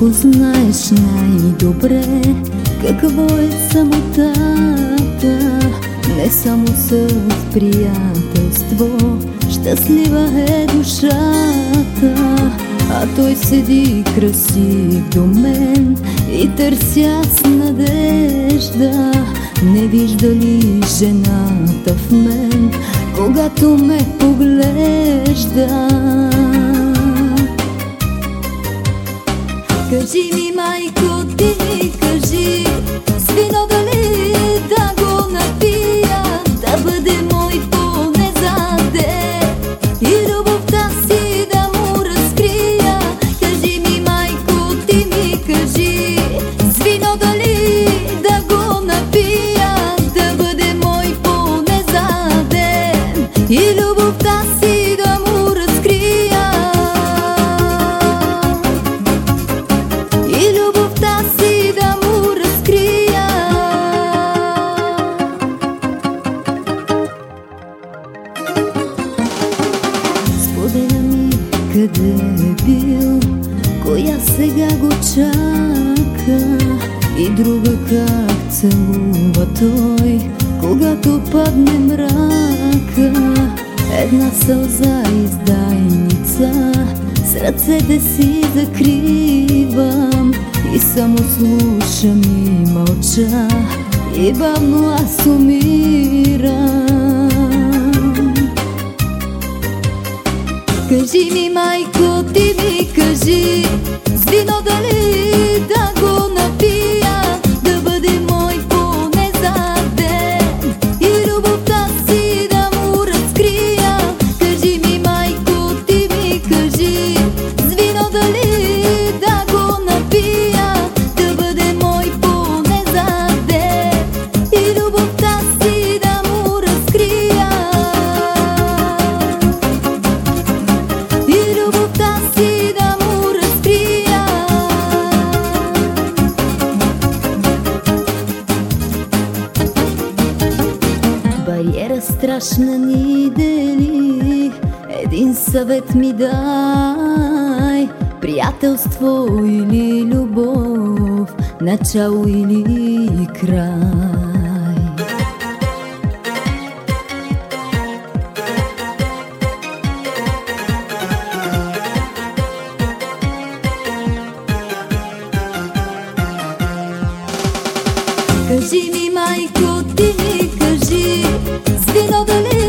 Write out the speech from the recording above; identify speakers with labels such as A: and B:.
A: こすないしない какво е самотата Не само с приятелство Щастлива е душата А той седи красив до мен И търся с надежда. Не вижда ли жената в мен Когато ме поглежда? Кажи ми, майко, ти сега го чака и друга как целува той, когато падне мрака. Една сълза издайница, с ръцете си закривам и само слушам и мълча и бавно аз умирам. Страшна ни дели, един съвет ми дай. Приятелство или любов, начало или край. Кажи ми, майко, ти ми кажи Biz odolü